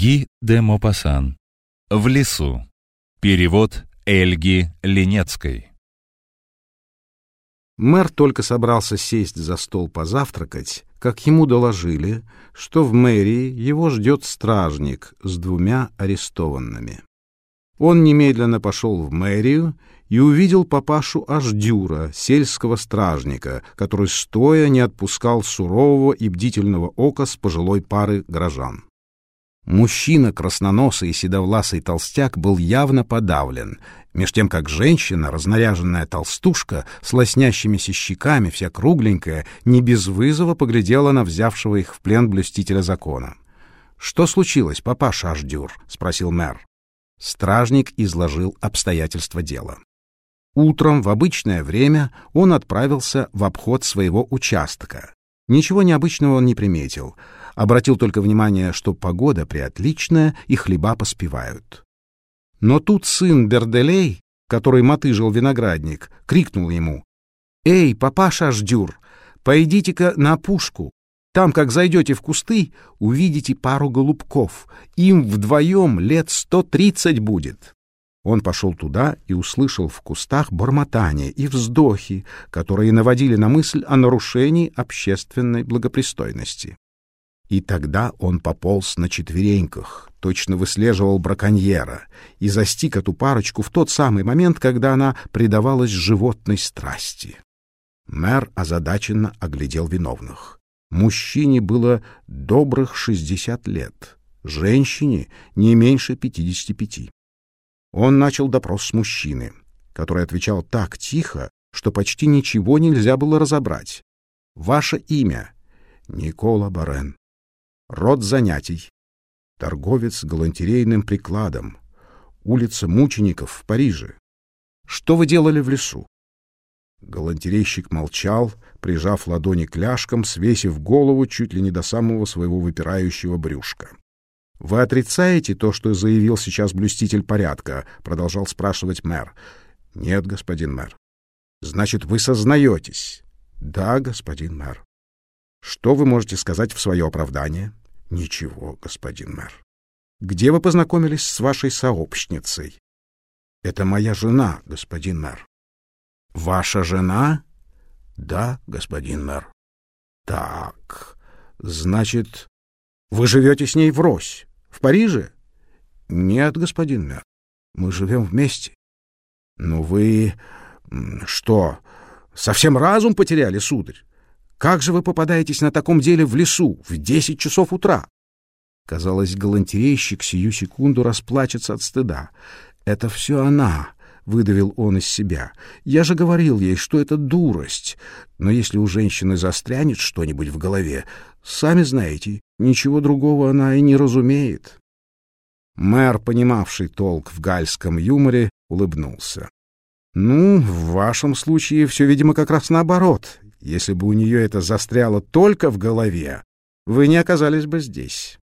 Ги де Мопассан. В лесу. Перевод Эльги Ленецкой. Мэр только собрался сесть за стол позавтракать, как ему доложили, что в мэрии его ждет стражник с двумя арестованными. Он немедленно пошел в мэрию и увидел папашу Аждюра, сельского стражника, который стоя не отпускал сурового и бдительного ока с пожилой пары горожан. Мужчина, красноносый и седовласый толстяк, был явно подавлен, меж тем как женщина, разнаряженная толстушка, с лоснящимися щеками, вся кругленькая, не без вызова поглядела на взявшего их в плен блюстителя закона. «Что случилось, папаша Аждюр?» — спросил мэр. Стражник изложил обстоятельства дела. Утром в обычное время он отправился в обход своего участка. Ничего необычного он не приметил. Обратил только внимание, что погода приотличная и хлеба поспевают. Но тут сын Берделей, который мотыжил виноградник, крикнул ему. «Эй, папаша Ждюр, пойдите-ка на пушку. Там, как зайдете в кусты, увидите пару голубков. Им вдвоем лет сто тридцать будет. Он пошел туда и услышал в кустах бормотание и вздохи, которые наводили на мысль о нарушении общественной благопристойности. И тогда он пополз на четвереньках, точно выслеживал браконьера и застиг эту парочку в тот самый момент, когда она предавалась животной страсти. Мэр озадаченно оглядел виновных. Мужчине было добрых шестьдесят лет, женщине не меньше пятидесяти пяти. Он начал допрос с мужчины, который отвечал так тихо, что почти ничего нельзя было разобрать. «Ваше имя?» «Никола Барен». «Род занятий?» «Торговец галантерейным прикладом». «Улица мучеников в Париже». «Что вы делали в лесу?» Галантерейщик молчал, прижав ладони к ляжкам, свесив голову чуть ли не до самого своего выпирающего брюшка. «Вы отрицаете то, что заявил сейчас блюститель порядка?» — продолжал спрашивать мэр. «Нет, господин мэр». «Значит, вы сознаетесь?» «Да, господин мэр». «Что вы можете сказать в свое оправдание?» «Ничего, господин мэр». «Где вы познакомились с вашей сообщницей?» «Это моя жена, господин мэр». «Ваша жена?» «Да, господин мэр». «Так, значит, вы живете с ней врозь?» В Париже? Нет, господин мэр. Мы живем вместе. Ну вы... Что, совсем разум потеряли, сударь? Как же вы попадаетесь на таком деле в лесу в десять часов утра? Казалось, галантерейщик сию секунду расплачется от стыда. Это все она, — выдавил он из себя. Я же говорил ей, что это дурость. Но если у женщины застрянет что-нибудь в голове, сами знаете, Ничего другого она и не разумеет. Мэр, понимавший толк в гальском юморе, улыбнулся. «Ну, в вашем случае все, видимо, как раз наоборот. Если бы у нее это застряло только в голове, вы не оказались бы здесь».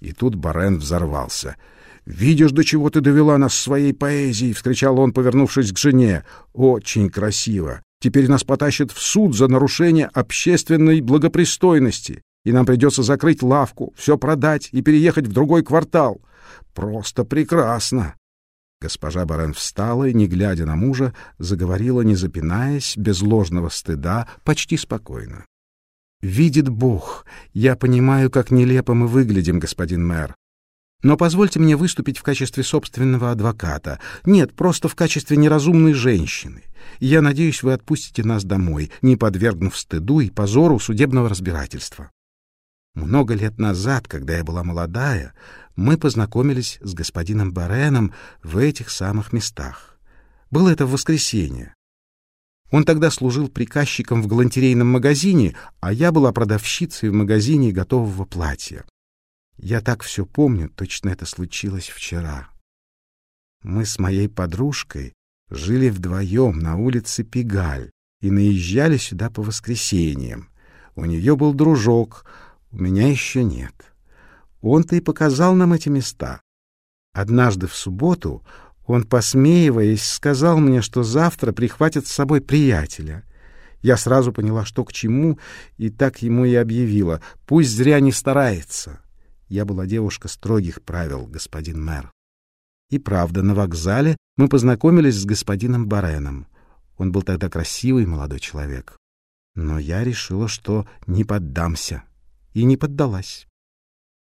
И тут Барен взорвался. «Видишь, до чего ты довела нас своей поэзией!» — вскричал он, повернувшись к жене. «Очень красиво! Теперь нас потащат в суд за нарушение общественной благопристойности и нам придется закрыть лавку, все продать и переехать в другой квартал. Просто прекрасно!» Госпожа Барен встала и, не глядя на мужа, заговорила, не запинаясь, без ложного стыда, почти спокойно. «Видит Бог, я понимаю, как нелепо мы выглядим, господин мэр. Но позвольте мне выступить в качестве собственного адвоката. Нет, просто в качестве неразумной женщины. Я надеюсь, вы отпустите нас домой, не подвергнув стыду и позору судебного разбирательства. Много лет назад, когда я была молодая, мы познакомились с господином Бареном в этих самых местах. Было это в воскресенье. Он тогда служил приказчиком в галантерейном магазине, а я была продавщицей в магазине готового платья. Я так все помню, точно это случилось вчера. Мы с моей подружкой жили вдвоем на улице Пигаль и наезжали сюда по воскресеньям. У нее был дружок — у меня еще нет. Он-то и показал нам эти места. Однажды в субботу он, посмеиваясь, сказал мне, что завтра прихватит с собой приятеля. Я сразу поняла, что к чему, и так ему и объявила. Пусть зря не старается. Я была девушка строгих правил, господин мэр. И правда, на вокзале мы познакомились с господином Бареном. Он был тогда красивый молодой человек. Но я решила, что не поддамся. И не поддалась.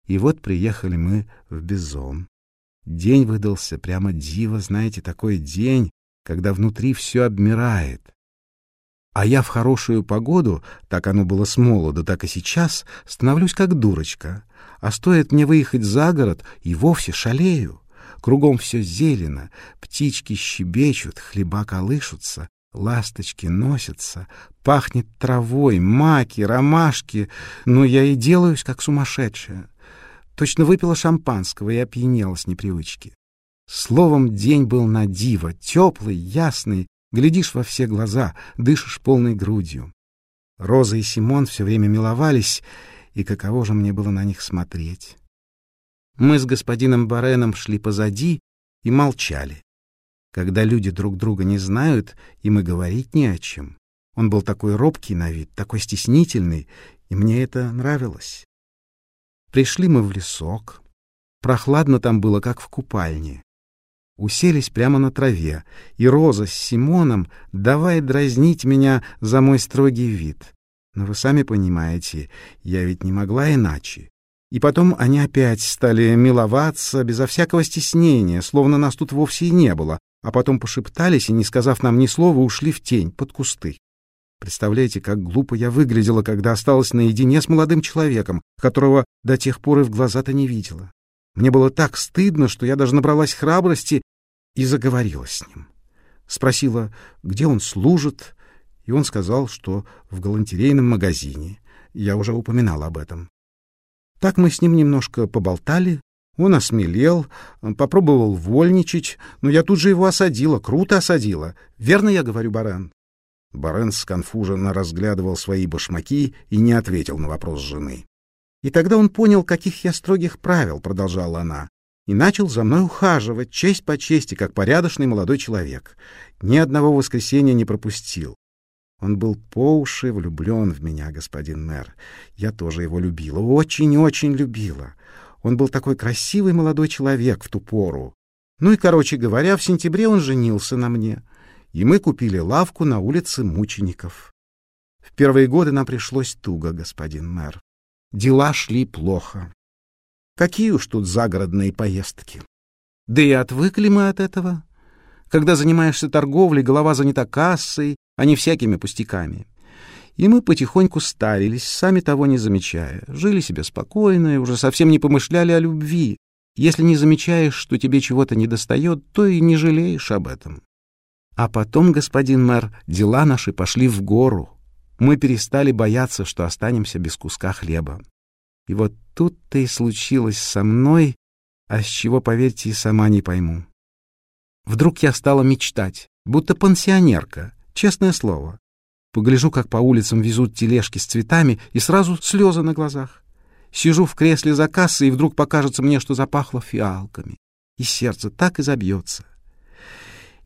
И вот приехали мы в Бизон. День выдался прямо диво, знаете, такой день, когда внутри все обмирает. А я в хорошую погоду, так оно было с молоду, так и сейчас, становлюсь как дурочка. А стоит мне выехать за город, и вовсе шалею. Кругом все зелено, птички щебечут, хлеба колышутся, ласточки носятся, пахнет травой, маки, ромашки, но я и делаюсь, как сумасшедшая. Точно выпила шампанского и опьянела с непривычки. Словом, день был на диво, теплый, ясный, глядишь во все глаза, дышишь полной грудью. Роза и Симон все время миловались, и каково же мне было на них смотреть. Мы с господином Бареном шли позади и молчали. Когда люди друг друга не знают, им и говорить не о чем. Он был такой робкий на вид, такой стеснительный, и мне это нравилось. Пришли мы в лесок. Прохладно там было, как в купальне. Уселись прямо на траве, и Роза с Симоном давай дразнить меня за мой строгий вид. Но вы сами понимаете, я ведь не могла иначе. И потом они опять стали миловаться безо всякого стеснения, словно нас тут вовсе и не было, а потом пошептались и, не сказав нам ни слова, ушли в тень, под кусты. Представляете, как глупо я выглядела, когда осталась наедине с молодым человеком, которого до тех пор и в глаза-то не видела. Мне было так стыдно, что я даже набралась храбрости и заговорила с ним. Спросила, где он служит, и он сказал, что в галантерейном магазине. Я уже упоминала об этом. Так мы с ним немножко поболтали. Он осмелел, попробовал вольничать, но я тут же его осадила, круто осадила. Верно я говорю, Барен? Барен сконфуженно разглядывал свои башмаки и не ответил на вопрос жены. И тогда он понял, каких я строгих правил, продолжала она, и начал за мной ухаживать, честь по чести, как порядочный молодой человек. Ни одного воскресенья не пропустил. Он был по уши влюблен в меня, господин мэр. Я тоже его любила, очень-очень любила. Он был такой красивый молодой человек в ту пору. Ну и, короче говоря, в сентябре он женился на мне, и мы купили лавку на улице Мучеников. В первые годы нам пришлось туго, господин мэр. Дела шли плохо. Какие уж тут загородные поездки. Да и отвыкли мы от этого. Когда занимаешься торговлей, голова занята кассой, а не всякими пустяками. И мы потихоньку старились, сами того не замечая, жили себе спокойно и уже совсем не помышляли о любви. Если не замечаешь, что тебе чего-то недостает, то и не жалеешь об этом. А потом, господин мэр, дела наши пошли в гору. Мы перестали бояться, что останемся без куска хлеба. И вот тут-то и случилось со мной, а с чего, поверьте, и сама не пойму. Вдруг я стала мечтать, будто пансионерка, честное слово. Погляжу, как по улицам везут тележки с цветами, и сразу слезы на глазах. Сижу в кресле за кассой, и вдруг покажется мне, что запахло фиалками. И сердце так и забьется.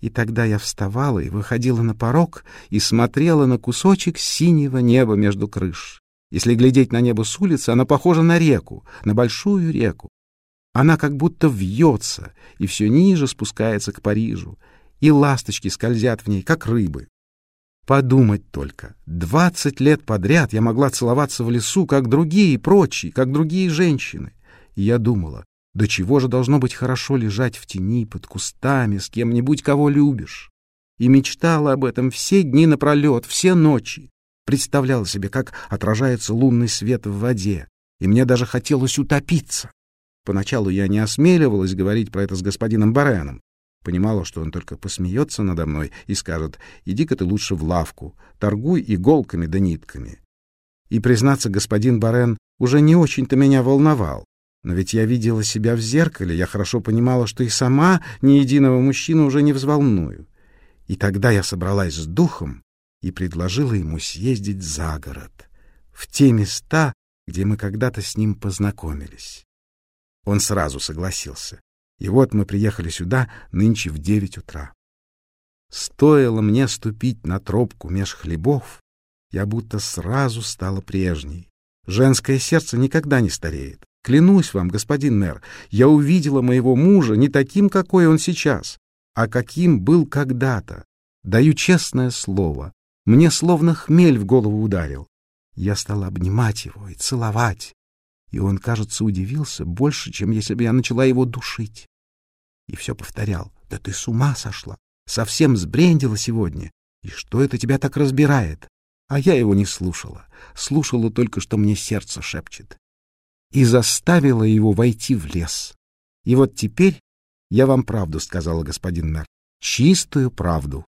И тогда я вставала и выходила на порог и смотрела на кусочек синего неба между крыш. Если глядеть на небо с улицы, оно похоже на реку, на большую реку. Она как будто вьется и все ниже спускается к Парижу, и ласточки скользят в ней, как рыбы. Подумать только, двадцать лет подряд я могла целоваться в лесу, как другие прочие, как другие женщины. И я думала, до чего же должно быть хорошо лежать в тени под кустами с кем-нибудь, кого любишь. И мечтала об этом все дни напролет, все ночи. Представляла себе, как отражается лунный свет в воде, и мне даже хотелось утопиться. Поначалу я не осмеливалась говорить про это с господином Бареном. Понимала, что он только посмеется надо мной и скажет, иди-ка ты лучше в лавку, торгуй иголками да нитками. И, признаться, господин Барен уже не очень-то меня волновал. Но ведь я видела себя в зеркале, я хорошо понимала, что и сама ни единого мужчину уже не взволную. И тогда я собралась с духом и предложила ему съездить за город, в те места, где мы когда-то с ним познакомились. Он сразу согласился. И вот мы приехали сюда нынче в девять утра. Стоило мне ступить на тропку меж хлебов, я будто сразу стала прежней. Женское сердце никогда не стареет. Клянусь вам, господин мэр, я увидела моего мужа не таким, какой он сейчас, а каким был когда-то. Даю честное слово, мне словно хмель в голову ударил. Я стала обнимать его и целовать, и он, кажется, удивился больше, чем если бы я начала его душить. И все повторял, да ты с ума сошла, совсем сбрендила сегодня, и что это тебя так разбирает? А я его не слушала, слушала только, что мне сердце шепчет и заставила его войти в лес. И вот теперь я вам правду сказала, господин мэр, чистую правду.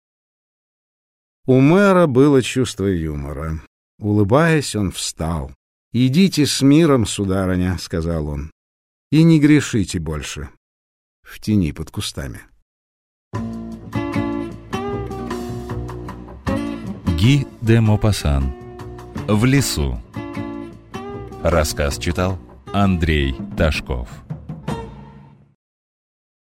У мэра было чувство юмора. Улыбаясь, он встал. «Идите с миром, сударыня», — сказал он, — «и не грешите больше». В тени под кустами. Ги де Мопассан. В лесу. Рассказ читал Андрей Ташков